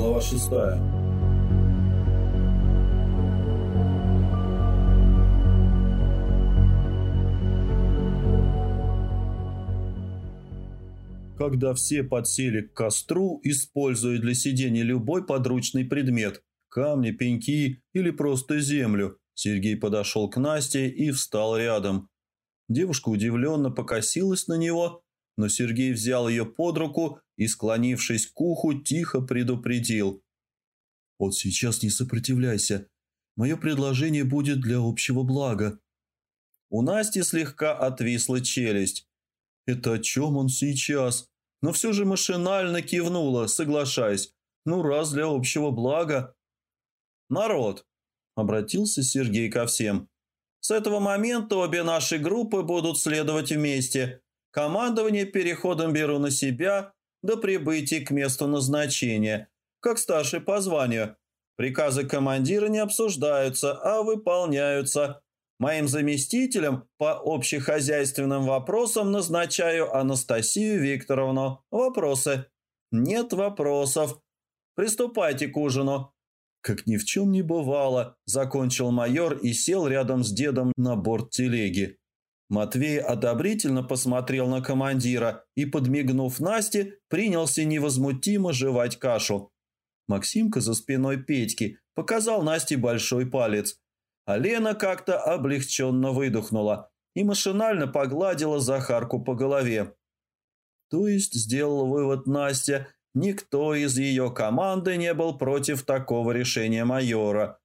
Глава шестая. Когда все подсели к костру, используя для сидения любой подручный предмет – камни, пеньки или просто землю, Сергей подошел к Насте и встал рядом. Девушка удивленно покосилась на него, но Сергей взял ее под руку и, склонившись к уху, тихо предупредил. «Вот сейчас не сопротивляйся. Мое предложение будет для общего блага». У Насти слегка отвисла челюсть. «Это о чем он сейчас?» Но все же машинально кивнула, соглашаясь. «Ну, раз для общего блага». «Народ!» – обратился Сергей ко всем. «С этого момента обе наши группы будут следовать вместе. Командование переходом беру на себя до прибытия к месту назначения, как старший по званию. Приказы командира не обсуждаются, а выполняются. Моим заместителем по общехозяйственным вопросам назначаю Анастасию Викторовну. Вопросы? Нет вопросов. Приступайте к ужину. Как ни в чем не бывало, закончил майор и сел рядом с дедом на борт телеги. Матвей одобрительно посмотрел на командира и, подмигнув Насте, принялся невозмутимо жевать кашу. Максимка за спиной Петьки показал Насте большой палец, а Лена как-то облегченно выдохнула и машинально погладила Захарку по голове. То есть, сделал вывод Настя, никто из ее команды не был против такого решения майора.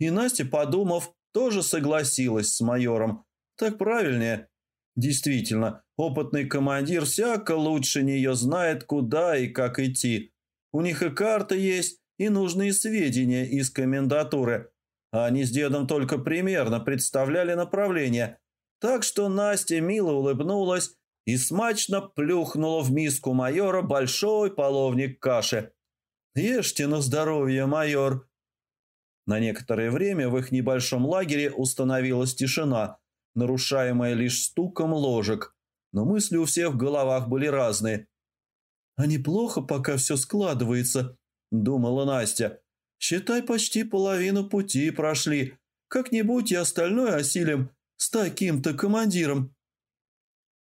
И Настя, подумав, тоже согласилась с майором – так правильнее. Действительно, опытный командир всяко лучше нее знает, куда и как идти. У них и карта есть, и нужные сведения из комендатуры. А они с дедом только примерно представляли направление. Так что Настя мило улыбнулась и смачно плюхнула в миску майора большой половник каши. «Ешьте на здоровье, майор!» На некоторое время в их небольшом лагере установилась тишина – нарушаемая лишь стуком ложек, но мысли у всех в головах были разные. «А неплохо, пока все складывается», — думала Настя. «Считай, почти половину пути прошли. Как-нибудь и остальное осилим с таким-то командиром».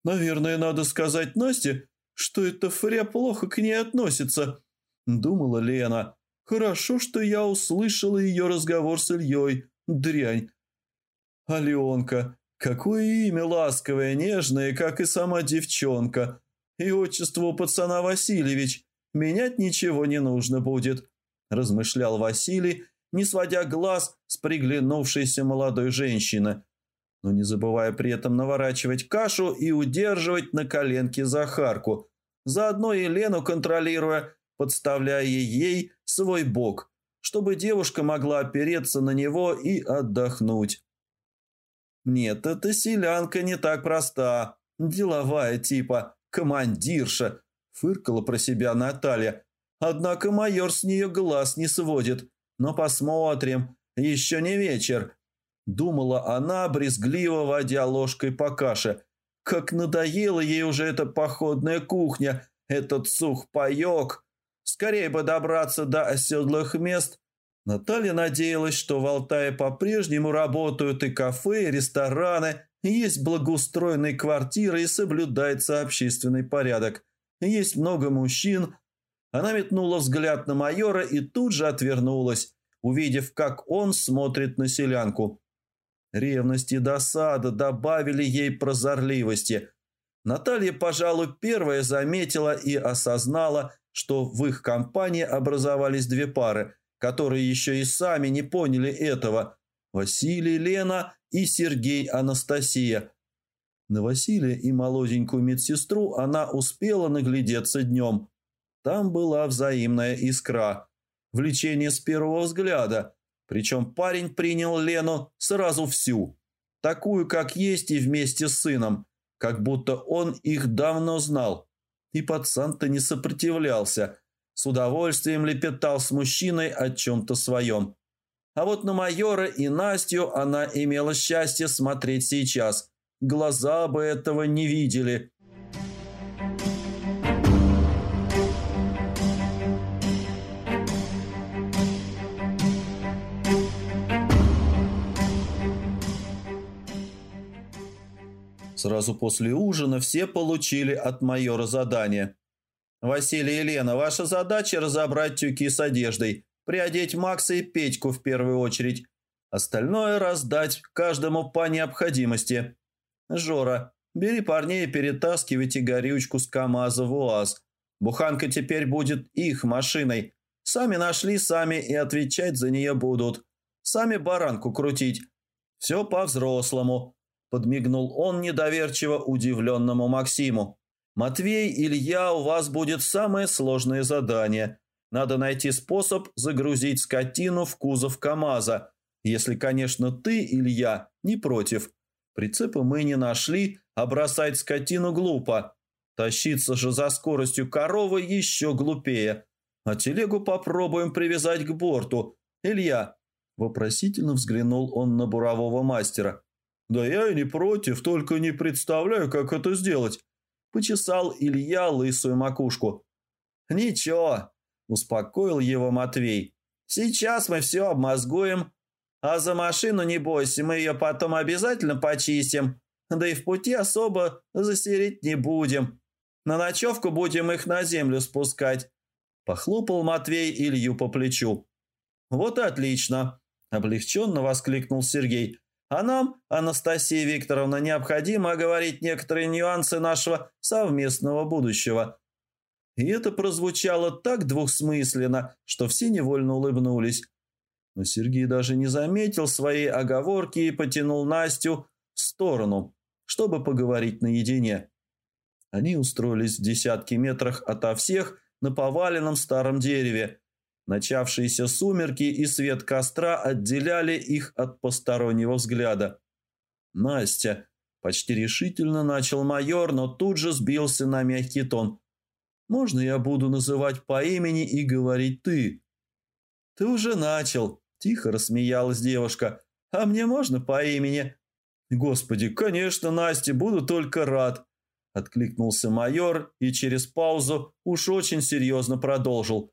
«Наверное, надо сказать Насте, что эта фря плохо к ней относится», — думала Лена. «Хорошо, что я услышала ее разговор с Ильей. Дрянь. Аленка, Какое имя ласковое, нежное, как и сама девчонка. И отчество у пацана Васильевич. Менять ничего не нужно будет», – размышлял Василий, не сводя глаз с приглянувшейся молодой женщины, но не забывая при этом наворачивать кашу и удерживать на коленке Захарку, заодно и Лену контролируя, подставляя ей свой бок, чтобы девушка могла опереться на него и отдохнуть. Нет, эта селянка не так проста. Деловая типа, командирша, фыркала про себя Наталья. Однако майор с нее глаз не сводит. Но посмотрим, еще не вечер. Думала она, брезгливо водя ложкой по каше. Как надоела ей уже эта походная кухня, этот сухпайок. Скорее бы добраться до оседлых мест Наталья надеялась, что в Алтае по-прежнему работают и кафе, и рестораны, есть благоустроенные квартиры и соблюдается общественный порядок. Есть много мужчин. Она метнула взгляд на майора и тут же отвернулась, увидев, как он смотрит на селянку. Ревность и досада добавили ей прозорливости. Наталья, пожалуй, первая заметила и осознала, что в их компании образовались две пары – которые еще и сами не поняли этого. Василий, Лена и Сергей Анастасия. На Василия и молоденькую медсестру она успела наглядеться днем. Там была взаимная искра, влечение с первого взгляда. Причем парень принял Лену сразу всю, такую, как есть, и вместе с сыном, как будто он их давно знал. И пацан-то не сопротивлялся – с удовольствием лепетал с мужчиной о чем-то своем. А вот на майора и Настю она имела счастье смотреть сейчас. Глаза бы этого не видели. Сразу после ужина все получили от майора задание – «Василий и Елена, ваша задача – разобрать тюки с одеждой, приодеть Макса и Петьку в первую очередь. Остальное раздать каждому по необходимости. Жора, бери парней и перетаскивайте горючку с КамАЗа в УАЗ. Буханка теперь будет их машиной. Сами нашли, сами и отвечать за нее будут. Сами баранку крутить. Все по-взрослому», – подмигнул он недоверчиво удивленному Максиму. «Матвей, Илья, у вас будет самое сложное задание. Надо найти способ загрузить скотину в кузов КамАЗа, если, конечно, ты, Илья, не против. Прицепа мы не нашли, а бросать скотину глупо. Тащиться же за скоростью коровы еще глупее. А телегу попробуем привязать к борту. Илья, Вопросительно взглянул он на бурового мастера. «Да я и не против, только не представляю, как это сделать», – почесал Илья лысую макушку. «Ничего», – успокоил его Матвей. «Сейчас мы все обмозгуем, а за машину не бойся, мы ее потом обязательно почистим, да и в пути особо засереть не будем. На ночевку будем их на землю спускать». Похлопал Матвей Илью по плечу. «Вот и отлично. Облегченно воскликнул Сергей. «А нам, Анастасия Викторовна, необходимо оговорить некоторые нюансы нашего совместного будущего». И это прозвучало так двухсмысленно, что все невольно улыбнулись. Но Сергей даже не заметил своей оговорки и потянул Настю в сторону, чтобы поговорить наедине. Они устроились в десятки метрах ото всех на поваленном старом дереве, Начавшиеся сумерки и свет костра отделяли их от постороннего взгляда. «Настя!» – почти решительно начал майор, но тут же сбился на мягкий тон. «Можно я буду называть по имени и говорить «ты»?» «Ты уже начал», – тихо рассмеялась девушка. «А мне можно по имени?» «Господи, конечно, Настя, буду только рад», – откликнулся майор и через паузу уж очень серьезно продолжил.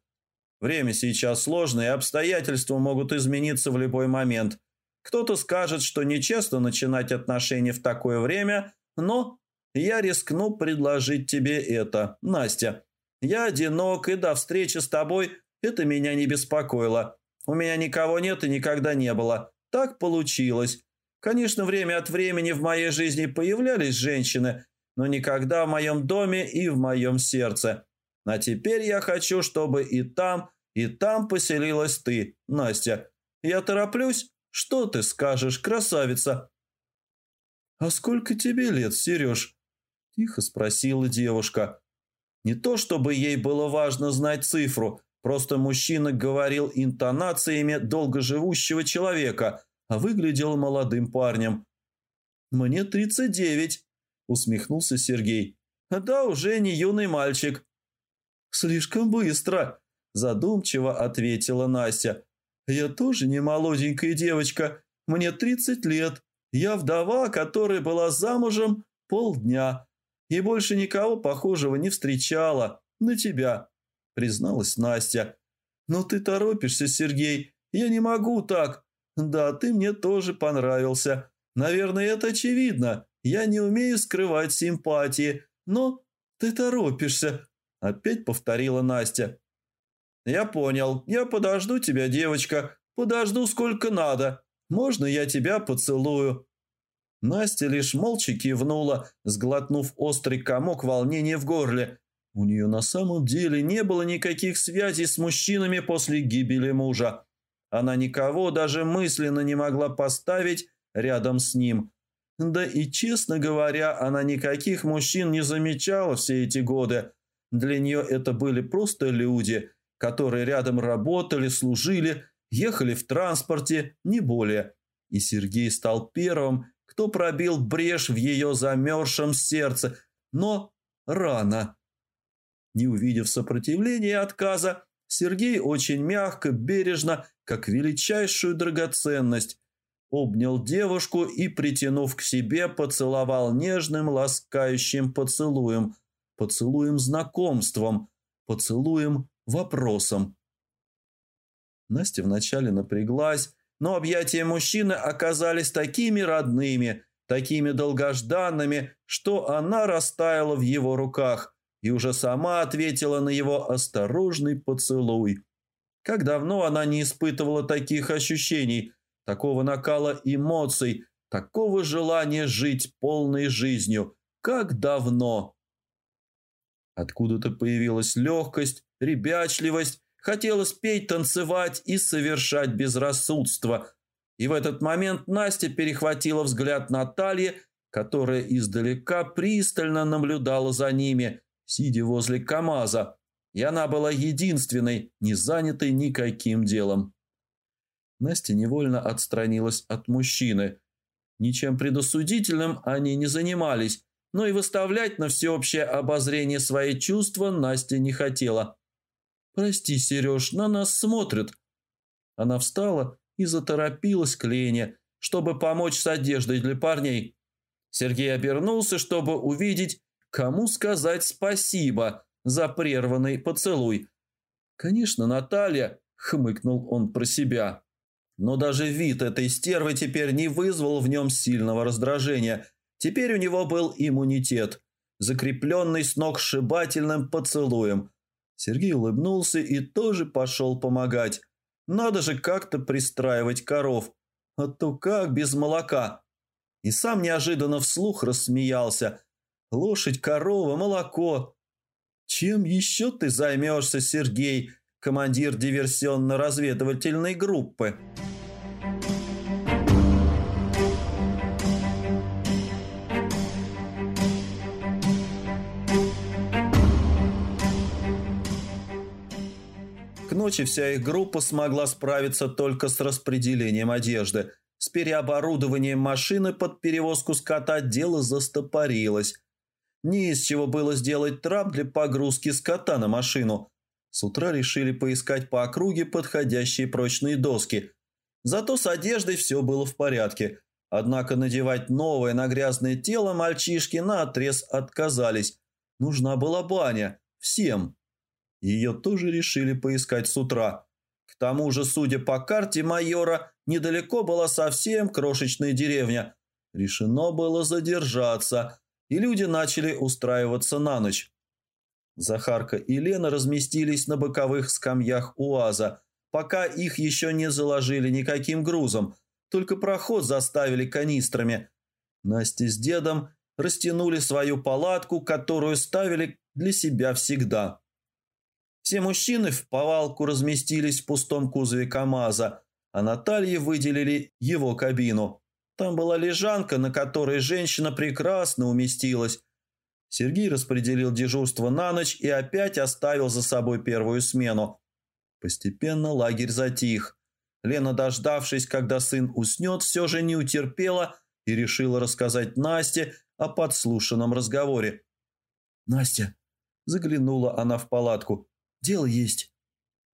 Время сейчас сложное, и обстоятельства могут измениться в любой момент. Кто-то скажет, что нечестно начинать отношения в такое время, но я рискну предложить тебе это, Настя. Я одинок, и до встречи с тобой это меня не беспокоило. У меня никого нет и никогда не было. Так получилось. Конечно, время от времени в моей жизни появлялись женщины, но никогда в моем доме и в моем сердце. А теперь я хочу, чтобы и там, и там поселилась ты, Настя. Я тороплюсь? Что ты скажешь, красавица?» «А сколько тебе лет, Сереж?» – тихо спросила девушка. Не то чтобы ей было важно знать цифру, просто мужчина говорил интонациями долгоживущего человека, а выглядел молодым парнем. «Мне тридцать девять», – усмехнулся Сергей. «Да, уже не юный мальчик». «Слишком быстро», – задумчиво ответила Настя. «Я тоже не молоденькая девочка. Мне тридцать лет. Я вдова, которая была замужем полдня. И больше никого похожего не встречала. На тебя», – призналась Настя. «Но ты торопишься, Сергей. Я не могу так. Да, ты мне тоже понравился. Наверное, это очевидно. Я не умею скрывать симпатии. Но ты торопишься. Опять повторила Настя. «Я понял. Я подожду тебя, девочка. Подожду сколько надо. Можно я тебя поцелую?» Настя лишь молча кивнула, сглотнув острый комок волнения в горле. У нее на самом деле не было никаких связей с мужчинами после гибели мужа. Она никого даже мысленно не могла поставить рядом с ним. Да и, честно говоря, она никаких мужчин не замечала все эти годы. Для нее это были просто люди, которые рядом работали, служили, ехали в транспорте, не более. И Сергей стал первым, кто пробил брешь в ее замерзшем сердце, но рано. Не увидев сопротивления и отказа, Сергей очень мягко, бережно, как величайшую драгоценность, обнял девушку и, притянув к себе, поцеловал нежным, ласкающим поцелуем – поцелуем знакомством, поцелуем вопросом. Настя вначале напряглась, но объятия мужчины оказались такими родными, такими долгожданными, что она растаяла в его руках и уже сама ответила на его осторожный поцелуй. Как давно она не испытывала таких ощущений, такого накала эмоций, такого желания жить полной жизнью. Как давно! Откуда-то появилась легкость, ребячливость, хотелось петь, танцевать и совершать безрассудство. И в этот момент Настя перехватила взгляд Натальи, которая издалека пристально наблюдала за ними, сидя возле КамАЗа, и она была единственной, не занятой никаким делом. Настя невольно отстранилась от мужчины. Ничем предосудительным они не занимались, но и выставлять на всеобщее обозрение свои чувства Настя не хотела. «Прости, Сереж, на нас смотрят». Она встала и заторопилась к Лене, чтобы помочь с одеждой для парней. Сергей обернулся, чтобы увидеть, кому сказать спасибо за прерванный поцелуй. «Конечно, Наталья», — хмыкнул он про себя. Но даже вид этой стервы теперь не вызвал в нем сильного раздражения. Теперь у него был иммунитет, закрепленный с ног сшибательным поцелуем. Сергей улыбнулся и тоже пошел помогать. Надо же как-то пристраивать коров. А то как без молока? И сам неожиданно вслух рассмеялся. Лошадь, корова, молоко. Чем еще ты займешься, Сергей, командир диверсионно-разведывательной группы?» Ночи вся их группа смогла справиться только с распределением одежды. С переоборудованием машины под перевозку скота дело застопорилось. Не из чего было сделать трап для погрузки скота на машину. С утра решили поискать по округе подходящие прочные доски. Зато с одеждой все было в порядке. Однако надевать новое на грязное тело мальчишки на отрез отказались. Нужна была баня. Всем. Ее тоже решили поискать с утра. К тому же, судя по карте майора, недалеко была совсем крошечная деревня. Решено было задержаться, и люди начали устраиваться на ночь. Захарка и Лена разместились на боковых скамьях УАЗа, пока их еще не заложили никаким грузом, только проход заставили канистрами. Настя с дедом растянули свою палатку, которую ставили для себя всегда. Все мужчины в повалку разместились в пустом кузове КамАЗа, а Наталье выделили его кабину. Там была лежанка, на которой женщина прекрасно уместилась. Сергей распределил дежурство на ночь и опять оставил за собой первую смену. Постепенно лагерь затих. Лена, дождавшись, когда сын уснет, все же не утерпела и решила рассказать Насте о подслушанном разговоре. «Настя!» – заглянула она в палатку. Дело есть».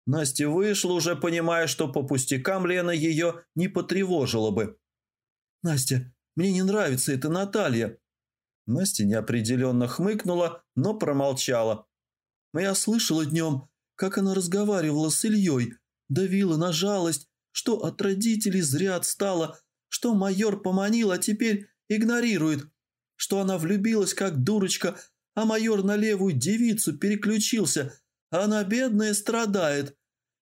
Настя вышла, уже понимая, что по пустякам Лена ее не потревожила бы. «Настя, мне не нравится эта Наталья». Настя неопределенно хмыкнула, но промолчала. «Я слышала днем, как она разговаривала с Ильей, давила на жалость, что от родителей зря отстала, что майор поманил, а теперь игнорирует, что она влюбилась как дурочка, а майор на левую девицу переключился, она, бедная, страдает.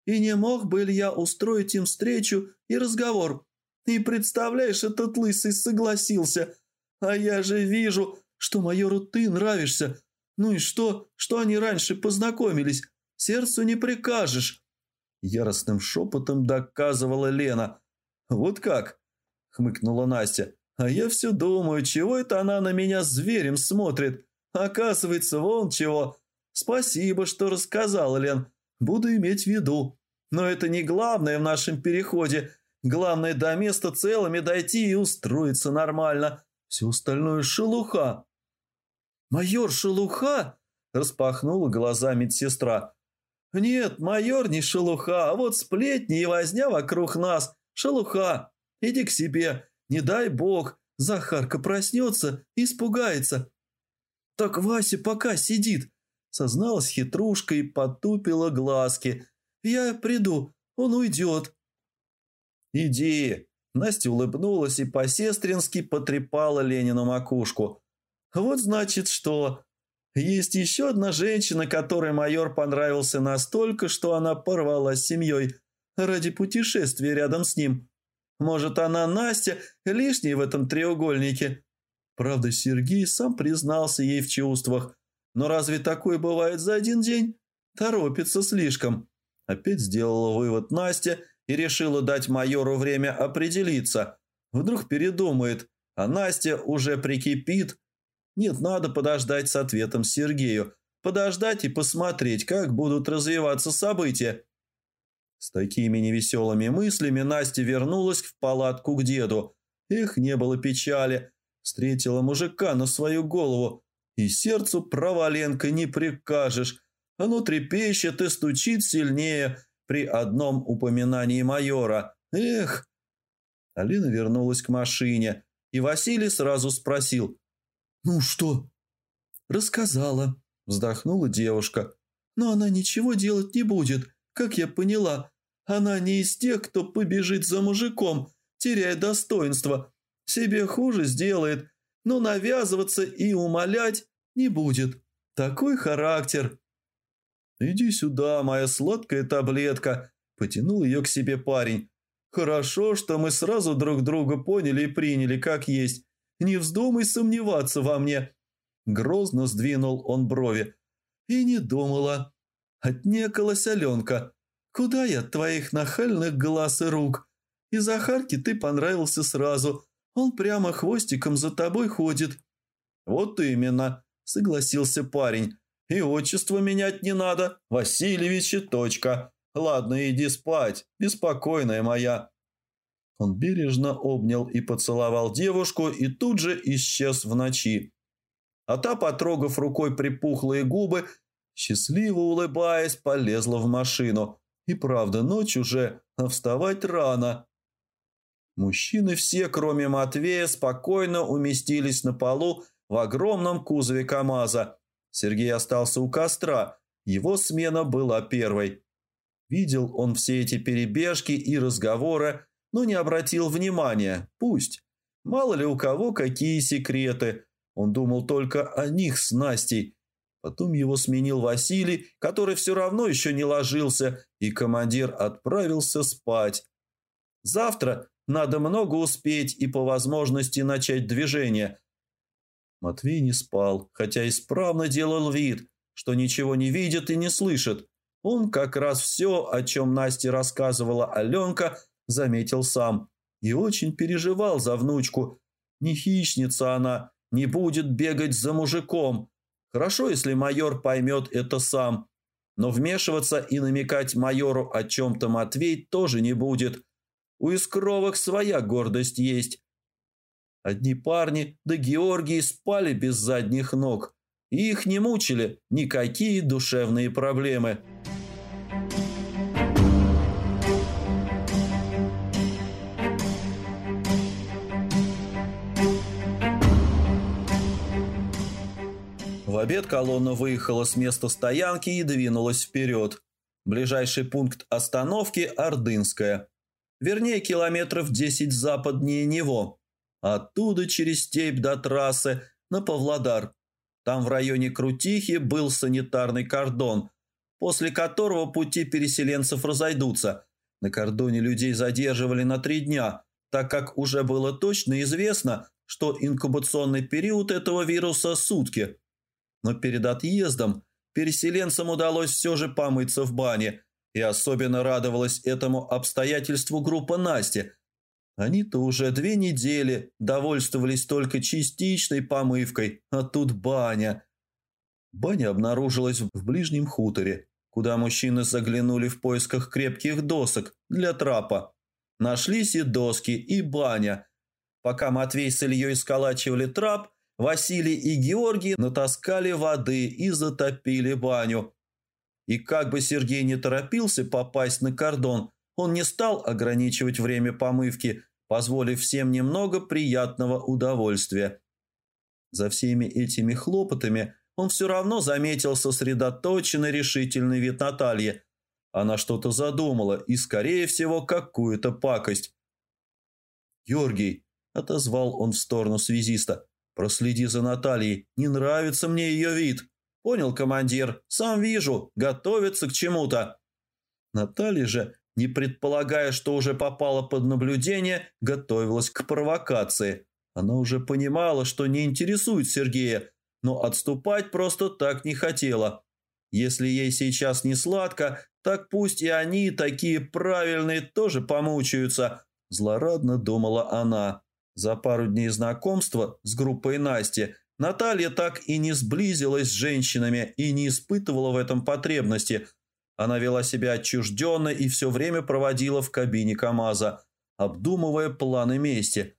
И не мог бы я устроить им встречу и разговор? И представляешь, этот лысый согласился. А я же вижу, что майору ты нравишься. Ну и что, что они раньше познакомились? Сердцу не прикажешь. Яростным шепотом доказывала Лена. «Вот как?» – хмыкнула Настя. «А я все думаю, чего это она на меня зверем смотрит? Оказывается, вон чего. «Спасибо, что рассказал, Лен. Буду иметь в виду. Но это не главное в нашем переходе. Главное до места целыми дойти и устроиться нормально. Все остальное шелуха». «Майор шелуха?» – распахнула глаза медсестра. «Нет, майор не шелуха, а вот сплетни и возня вокруг нас. Шелуха. Иди к себе. Не дай бог, Захарка проснется и испугается». «Так Вася пока сидит. Созналась хитрушка и потупила глазки. «Я приду, он уйдет». «Иди, Настя улыбнулась и по-сестрински потрепала Ленину макушку. «Вот значит что. Есть еще одна женщина, которой майор понравился настолько, что она порвала с семьей ради путешествия рядом с ним. Может, она, Настя, лишняя в этом треугольнике?» Правда, Сергей сам признался ей в чувствах. Но разве такое бывает за один день? Торопится слишком. Опять сделала вывод Настя и решила дать майору время определиться. Вдруг передумает, а Настя уже прикипит. Нет, надо подождать с ответом Сергею. Подождать и посмотреть, как будут развиваться события. С такими невеселыми мыслями Настя вернулась в палатку к деду. Эх, не было печали. Встретила мужика на свою голову, и сердцу проваленка не прикажешь. Оно трепещет и стучит сильнее при одном упоминании майора. Эх! Алина вернулась к машине, и Василий сразу спросил. «Ну что?» «Рассказала», – вздохнула девушка. «Но она ничего делать не будет, как я поняла. Она не из тех, кто побежит за мужиком, теряя достоинство. Себе хуже сделает, но навязываться и умолять не будет. Такой характер. «Иди сюда, моя сладкая таблетка», – потянул ее к себе парень. «Хорошо, что мы сразу друг друга поняли и приняли как есть. Не вздумай сомневаться во мне». Грозно сдвинул он брови. «И не думала». Отнекалась Аленка. «Куда я от твоих нахальных глаз и рук? И Захарке ты понравился сразу. Он прямо хвостиком за тобой ходит». «Вот именно», — согласился парень. «И отчество менять не надо. Васильевич и точка. Ладно, иди спать, беспокойная моя». Он бережно обнял и поцеловал девушку и тут же исчез в ночи. А та, потрогав рукой припухлые губы, счастливо улыбаясь, полезла в машину. И правда, ночь уже, а вставать рано. Мужчины все, кроме Матвея, спокойно уместились на полу в огромном кузове КамАЗа. Сергей остался у костра, его смена была первой. Видел он все эти перебежки и разговоры, но не обратил внимания. Пусть. Мало ли у кого какие секреты. Он думал только о них с Настей. Потом его сменил Василий, который все равно еще не ложился, и командир отправился спать. Завтра надо много успеть и по возможности начать движение. Матвей не спал, хотя исправно делал вид, что ничего не видит и не слышит. Он как раз все, о чем Насте рассказывала Аленка, заметил сам. И очень переживал за внучку. Не хищница она, не будет бегать за мужиком. Хорошо, если майор поймет это сам. Но вмешиваться и намекать майору о чем-то Матвей тоже не будет. У Искровых своя гордость есть. Одни парни, да Георгий спали без задних ног. И их не мучили никакие душевные проблемы. В обед колонна выехала с места стоянки и двинулась вперед. Ближайший пункт остановки – Ордынская вернее километров 10 западнее него. Оттуда через степь до трассы на Павлодар. Там в районе Крутихи был санитарный кордон, после которого пути переселенцев разойдутся. На кордоне людей задерживали на три дня, так как уже было точно известно, что инкубационный период этого вируса – сутки. Но перед отъездом переселенцам удалось все же помыться в бане – и особенно радовалась этому обстоятельству группа Насти. Они-то уже две недели довольствовались только частичной помывкой, а тут баня. Баня обнаружилась в ближнем хуторе, куда мужчины заглянули в поисках крепких досок для трапа. Нашлись и доски, и баня. Пока Матвей с Ильей сколачивали трап, Василий и Георгий натаскали воды и затопили баню – и как бы Сергей не торопился попасть на кордон, он не стал ограничивать время помывки, позволив всем немного приятного удовольствия. За всеми этими хлопотами он все равно заметил сосредоточенный решительный вид Натальи. Она что-то задумала и, скорее всего, какую-то пакость. «Георгий», – отозвал он в сторону связиста, – «проследи за Натальей, не нравится мне ее вид». «Понял, командир, сам вижу, готовится к чему-то». Наталья же, не предполагая, что уже попала под наблюдение, готовилась к провокации. Она уже понимала, что не интересует Сергея, но отступать просто так не хотела. Если ей сейчас не сладко, так пусть и они, такие правильные, тоже помучаются, злорадно думала она. За пару дней знакомства с группой Насти Наталья так и не сблизилась с женщинами и не испытывала в этом потребности. Она вела себя отчужденно и все время проводила в кабине КамАЗа, обдумывая планы мести.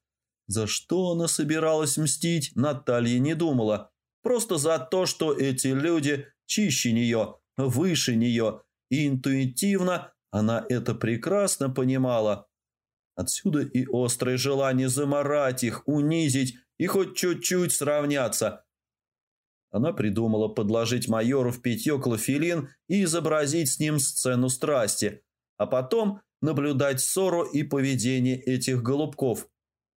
За что она собиралась мстить, Наталья не думала. Просто за то, что эти люди чище нее, выше нее, и интуитивно она это прекрасно понимала. Отсюда и острое желание заморать их, унизить и хоть чуть-чуть сравняться. Она придумала подложить майору в питье клофелин и изобразить с ним сцену страсти, а потом наблюдать ссору и поведение этих голубков.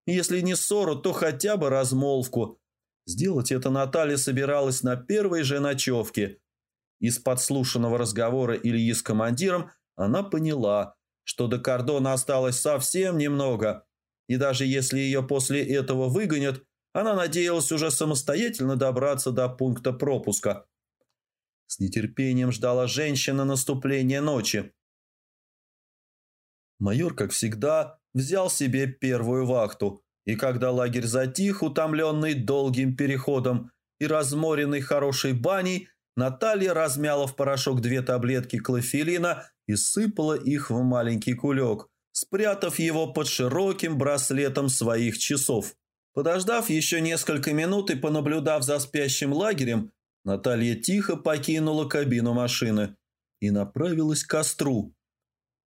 Если не ссору, то хотя бы размолвку. Сделать это Наталья собиралась на первой же ночевке. Из подслушанного разговора Ильи с командиром она поняла, что до кордона осталось совсем немного. И даже если ее после этого выгонят, она надеялась уже самостоятельно добраться до пункта пропуска. С нетерпением ждала женщина наступления ночи. Майор, как всегда, взял себе первую вахту, и когда лагерь затих, утомленный долгим переходом и разморенный хорошей баней, Наталья размяла в порошок две таблетки клофелина и сыпала их в маленький кулек, спрятав его под широким браслетом своих часов. Подождав еще несколько минут и понаблюдав за спящим лагерем, Наталья тихо покинула кабину машины и направилась к костру.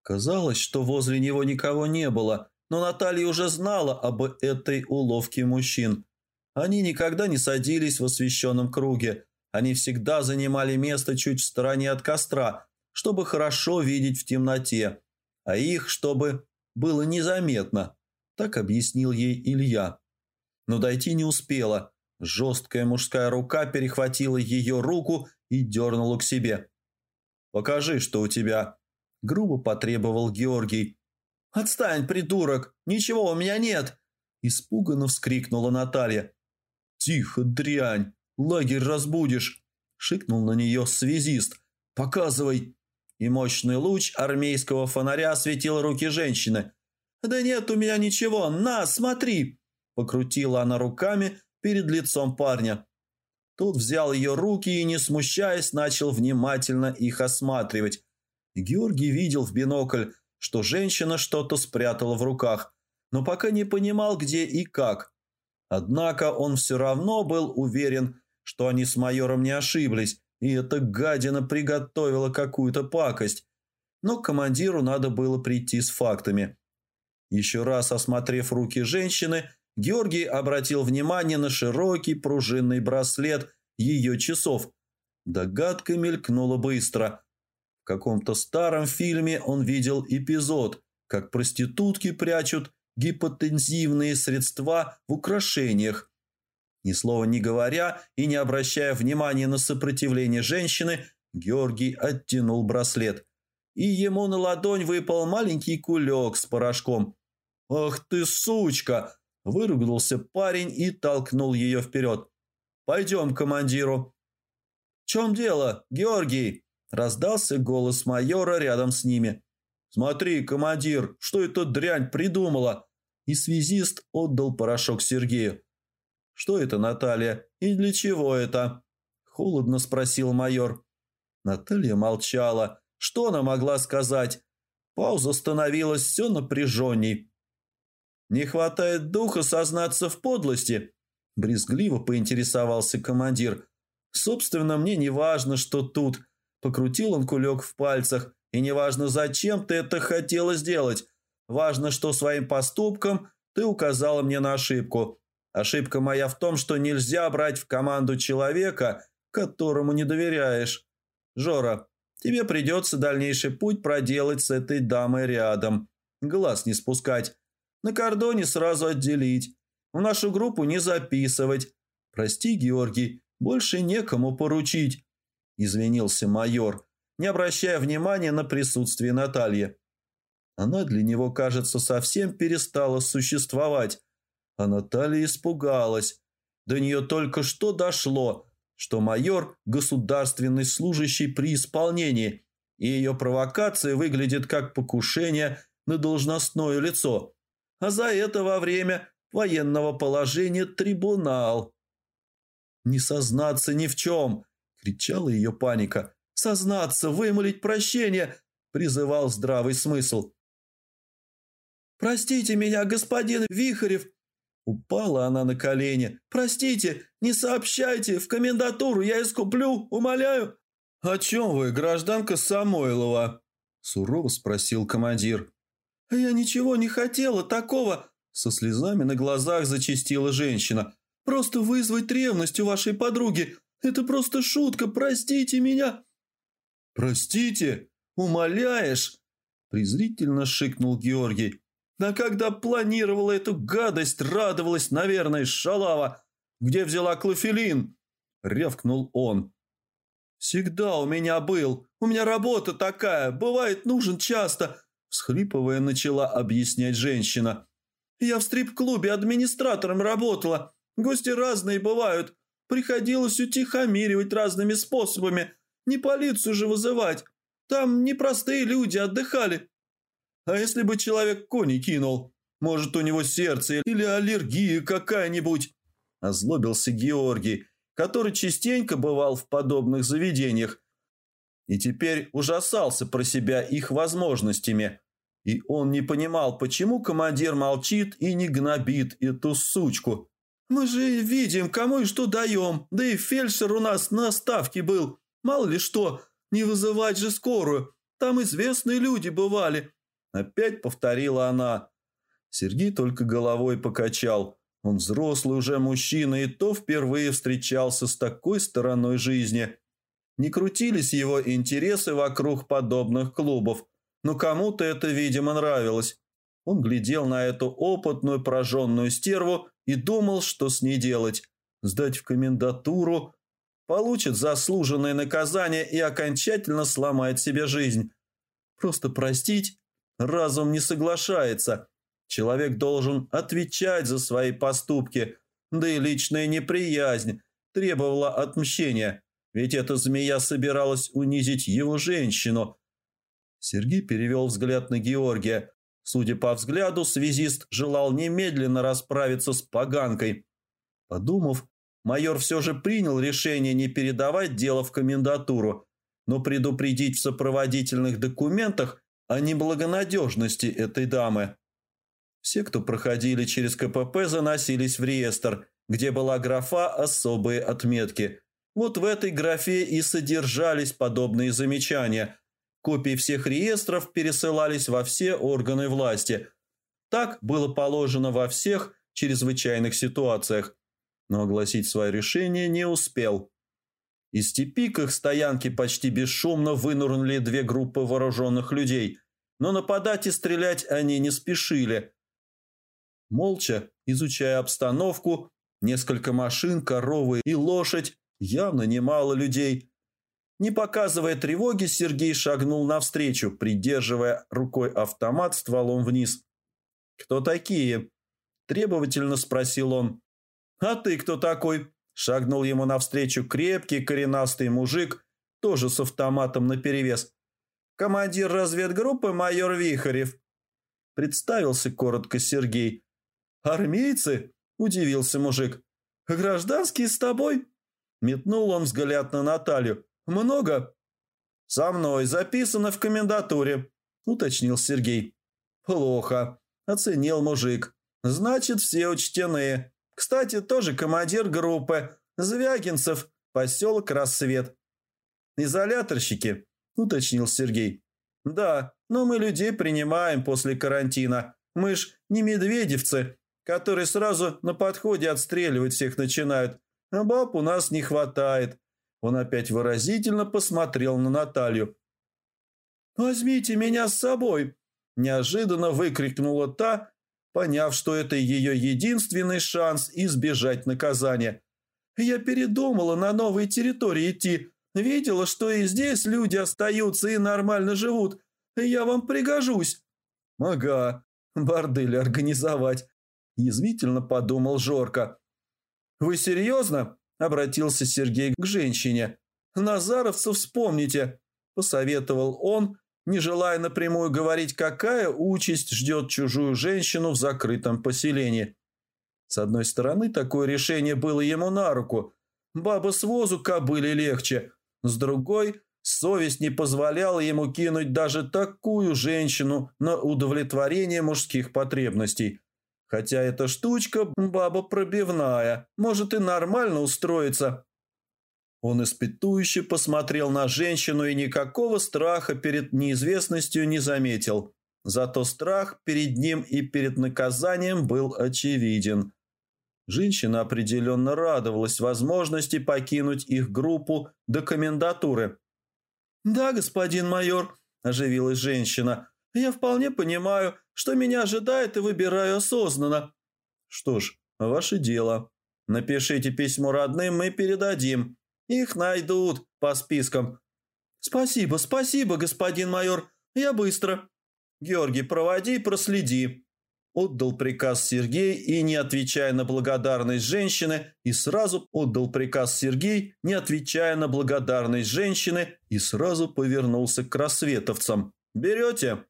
Казалось, что возле него никого не было, но Наталья уже знала об этой уловке мужчин. Они никогда не садились в освещенном круге, они всегда занимали место чуть в стороне от костра, чтобы хорошо видеть в темноте, а их, чтобы было незаметно, так объяснил ей Илья. Но дойти не успела. Жесткая мужская рука перехватила ее руку и дернула к себе. «Покажи, что у тебя», – грубо потребовал Георгий. «Отстань, придурок! Ничего у меня нет!» Испуганно вскрикнула Наталья. «Тихо, дрянь! Лагерь разбудишь!» Шикнул на нее связист. «Показывай!» И мощный луч армейского фонаря осветил руки женщины. «Да нет у меня ничего! На, смотри!» Покрутила она руками перед лицом парня. Тот взял ее руки и, не смущаясь, начал внимательно их осматривать. Георгий видел в бинокль, что женщина что-то спрятала в руках, но пока не понимал, где и как. Однако он все равно был уверен, что они с майором не ошиблись, и эта гадина приготовила какую-то пакость. Но командиру надо было прийти с фактами. Еще раз осмотрев руки женщины, Георгий обратил внимание на широкий пружинный браслет ее часов. Догадка мелькнула быстро. В каком-то старом фильме он видел эпизод, как проститутки прячут гипотензивные средства в украшениях. Ни слова не говоря и не обращая внимания на сопротивление женщины, Георгий оттянул браслет. И ему на ладонь выпал маленький кулек с порошком. «Ах ты, сучка!» Выругался парень и толкнул ее вперед. «Пойдем к командиру». «В чем дело, Георгий?» Раздался голос майора рядом с ними. «Смотри, командир, что эта дрянь придумала?» И связист отдал порошок Сергею. «Что это, Наталья? И для чего это?» Холодно спросил майор. Наталья молчала. Что она могла сказать? Пауза становилась все напряженней. «Не хватает духа сознаться в подлости?» Брезгливо поинтересовался командир. «Собственно, мне не важно, что тут». Покрутил он кулек в пальцах. «И не важно, зачем ты это хотела сделать. Важно, что своим поступком ты указала мне на ошибку. Ошибка моя в том, что нельзя брать в команду человека, которому не доверяешь. Жора, тебе придется дальнейший путь проделать с этой дамой рядом. Глаз не спускать. На кордоне сразу отделить. В нашу группу не записывать. Прости, Георгий, больше некому поручить», – извинился майор, не обращая внимания на присутствие Натальи. Она для него, кажется, совсем перестала существовать, а Наталья испугалась. До нее только что дошло, что майор – государственный служащий при исполнении, и ее провокация выглядит как покушение на должностное лицо. А за это во время военного положения трибунал. «Не сознаться ни в чем!» – кричала ее паника. «Сознаться, вымолить прощение!» – призывал здравый смысл. «Простите меня, господин Вихарев!» Упала она на колени. «Простите, не сообщайте, в комендатуру я искуплю, умоляю!» «О чем вы, гражданка Самойлова?» Сурово спросил командир. «Я ничего не хотела такого!» Со слезами на глазах зачастила женщина. «Просто вызвать ревность у вашей подруги. Это просто шутка, простите меня!» «Простите? Умоляешь?» Презрительно шикнул Георгий. А когда планировала эту гадость, радовалась, наверное, шалава. Где взяла клофелин?» – рявкнул он. «Всегда у меня был. У меня работа такая. Бывает, нужен часто», – всхлипывая, начала объяснять женщина. «Я в стрип-клубе администратором работала. Гости разные бывают. Приходилось утихомиривать разными способами. Не полицию же вызывать. Там непростые люди отдыхали. А если бы человек кони кинул? Может, у него сердце или аллергия какая-нибудь?» Озлобился Георгий, который частенько бывал в подобных заведениях и теперь ужасался про себя их возможностями. И он не понимал, почему командир молчит и не гнобит эту сучку. «Мы же видим, кому и что даем, да и фельдшер у нас на ставке был. Мало ли что, не вызывать же скорую, там известные люди бывали, Опять повторила она. Сергей только головой покачал. Он взрослый уже мужчина и то впервые встречался с такой стороной жизни. Не крутились его интересы вокруг подобных клубов, но кому-то это, видимо, нравилось. Он глядел на эту опытную прожженную стерву и думал, что с ней делать. Сдать в комендатуру, получит заслуженное наказание и окончательно сломает себе жизнь. Просто простить Разум не соглашается. Человек должен отвечать за свои поступки, да и личная неприязнь требовала отмщения, ведь эта змея собиралась унизить его женщину. Сергей перевел взгляд на Георгия. Судя по взгляду, связист желал немедленно расправиться с поганкой. Подумав, майор все же принял решение не передавать дело в комендатуру, но предупредить в сопроводительных документах о неблагонадежности этой дамы. Все, кто проходили через КПП, заносились в реестр, где была графа «Особые отметки». Вот в этой графе и содержались подобные замечания. Копии всех реестров пересылались во все органы власти. Так было положено во всех чрезвычайных ситуациях. Но огласить свое решение не успел. Из степи к их стоянке почти бесшумно вынырнули две группы вооруженных людей, но нападать и стрелять они не спешили. Молча, изучая обстановку, несколько машин, коровы и лошадь, явно немало людей. Не показывая тревоги, Сергей шагнул навстречу, придерживая рукой автомат стволом вниз. «Кто такие?» – требовательно спросил он. «А ты кто такой?» Шагнул ему навстречу крепкий коренастый мужик, тоже с автоматом наперевес. «Командир разведгруппы майор Вихарев». Представился коротко Сергей. «Армейцы?» – удивился мужик. «Гражданские с тобой?» Метнул он взгляд на Наталью. «Много?» «Со мной записано в комендатуре», – уточнил Сергей. «Плохо», – оценил мужик. «Значит, все учтены. Кстати, тоже командир группы. Звягинцев, поселок Рассвет. Изоляторщики, уточнил Сергей. Да, но мы людей принимаем после карантина. Мы ж не медведевцы, которые сразу на подходе отстреливать всех начинают. А баб у нас не хватает. Он опять выразительно посмотрел на Наталью. «Возьмите меня с собой!» Неожиданно выкрикнула та, поняв, что это ее единственный шанс избежать наказания. «Я передумала на новые территории идти. Видела, что и здесь люди остаются и нормально живут. Я вам пригожусь». «Ага, бордель организовать», – язвительно подумал Жорка. «Вы серьезно?» – обратился Сергей к женщине. «Назаровцев вспомните», – посоветовал он, не желая напрямую говорить, какая участь ждет чужую женщину в закрытом поселении. С одной стороны, такое решение было ему на руку. Баба с возу кобыле легче. С другой, совесть не позволяла ему кинуть даже такую женщину на удовлетворение мужских потребностей. Хотя эта штучка баба пробивная, может и нормально устроиться. Он испытующе посмотрел на женщину и никакого страха перед неизвестностью не заметил. Зато страх перед ним и перед наказанием был очевиден. Женщина определенно радовалась возможности покинуть их группу до комендатуры. «Да, господин майор», – оживилась женщина, – «я вполне понимаю, что меня ожидает и выбираю осознанно». «Что ж, ваше дело. Напишите письмо родным, мы передадим. Их найдут по спискам». «Спасибо, спасибо, господин майор. Я быстро». «Георгий, проводи и проследи». Отдал приказ Сергей и, не отвечая на благодарность женщины, и сразу отдал приказ Сергей, не отвечая на благодарность женщины, и сразу повернулся к рассветовцам. «Берете?»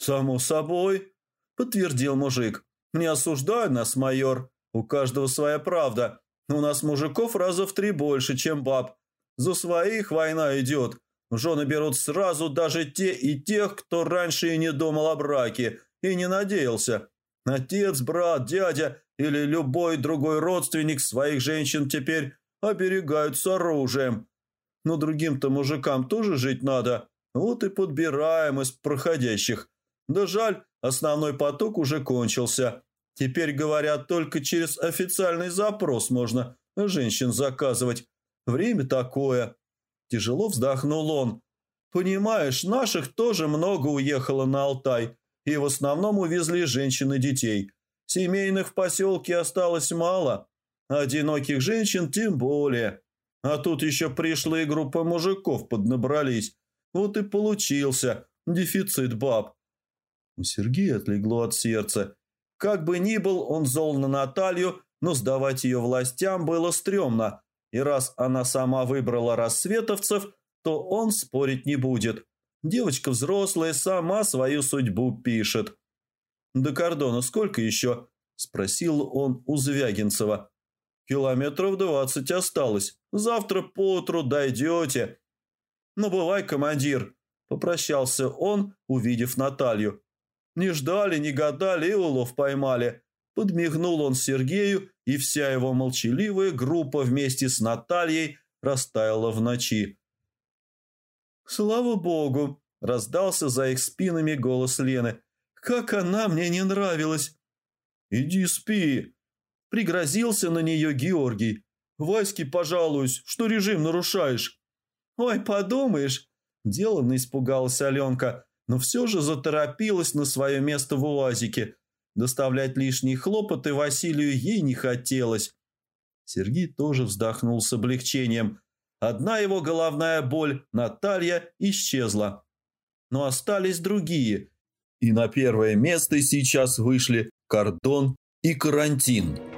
«Само собой», – подтвердил мужик. «Не осуждай нас, майор. У каждого своя правда. У нас мужиков раза в три больше, чем баб. За своих война идет. Жены берут сразу даже те и тех, кто раньше и не думал о браке» и не надеялся. Отец, брат, дядя или любой другой родственник своих женщин теперь оберегают с оружием. Но другим-то мужикам тоже жить надо. Вот и подбираем из проходящих. Да жаль, основной поток уже кончился. Теперь, говорят, только через официальный запрос можно женщин заказывать. Время такое. Тяжело вздохнул он. Понимаешь, наших тоже много уехало на Алтай и в основном увезли женщин и детей. Семейных в поселке осталось мало, одиноких женщин тем более. А тут еще пришла и группа мужиков поднабрались. Вот и получился дефицит баб. У Сергея отлегло от сердца. Как бы ни был он зол на Наталью, но сдавать ее властям было стрёмно. И раз она сама выбрала рассветовцев, то он спорить не будет. Девочка взрослая, сама свою судьбу пишет. «До кордона сколько еще?» – спросил он у Звягинцева. «Километров двадцать осталось. Завтра поутру дойдете». «Ну, бывай, командир», – попрощался он, увидев Наталью. «Не ждали, не гадали и улов поймали». Подмигнул он Сергею, и вся его молчаливая группа вместе с Натальей растаяла в ночи. «Слава богу!» – раздался за их спинами голос Лены. «Как она мне не нравилась!» «Иди спи!» – пригрозился на нее Георгий. «Ваське пожалуюсь, что режим нарушаешь». «Ой, подумаешь!» – деланно испугалась Аленка, но все же заторопилась на свое место в УАЗике. Доставлять лишние хлопоты Василию ей не хотелось. Сергей тоже вздохнул с облегчением – Одна его головная боль, Наталья, исчезла. Но остались другие. И на первое место сейчас вышли кордон и карантин.